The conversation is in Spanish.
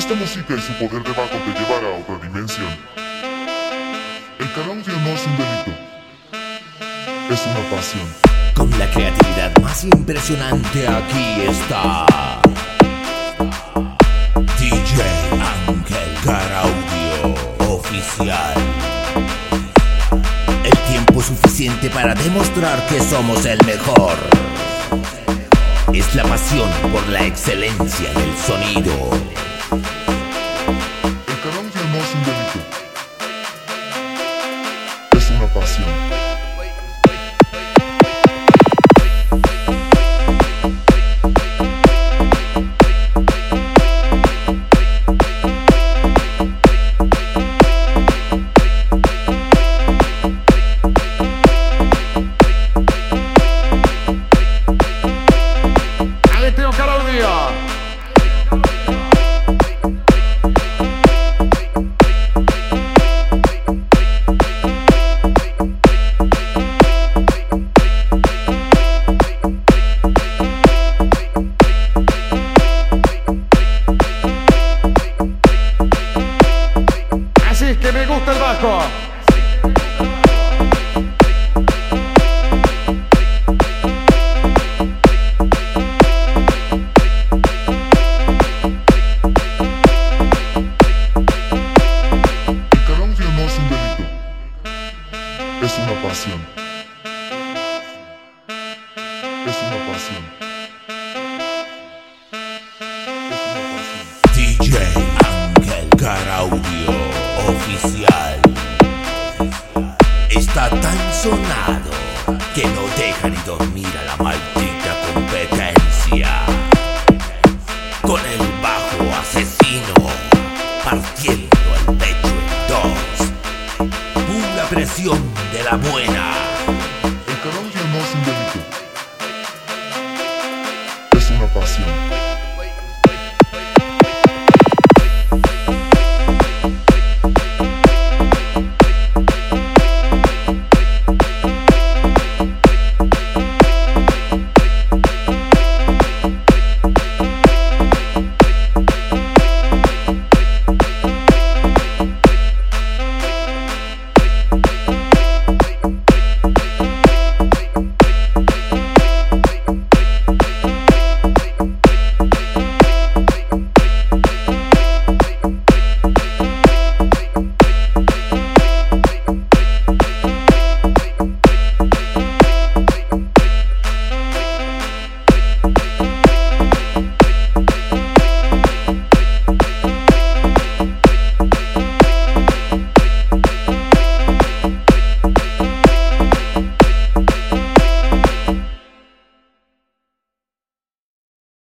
Esta música y su poder de bajo te llevará a otra dimensión. El karaoke no es un delito, es una pasión. Con la creatividad más impresionante aquí está DJ Ángel Caraudio Oficial. El tiempo suficiente para demostrar que somos el mejor. Es la pasión por la excelencia del sonido. El karaoke no es un pasión. DJ Ángel Caraudio Oficial. Sonado que no deja ni dormir a la maldita competencia. Con el bajo asesino partiendo el pecho en dos. Pura presión de la buena. El karaoke no es un es una pasión.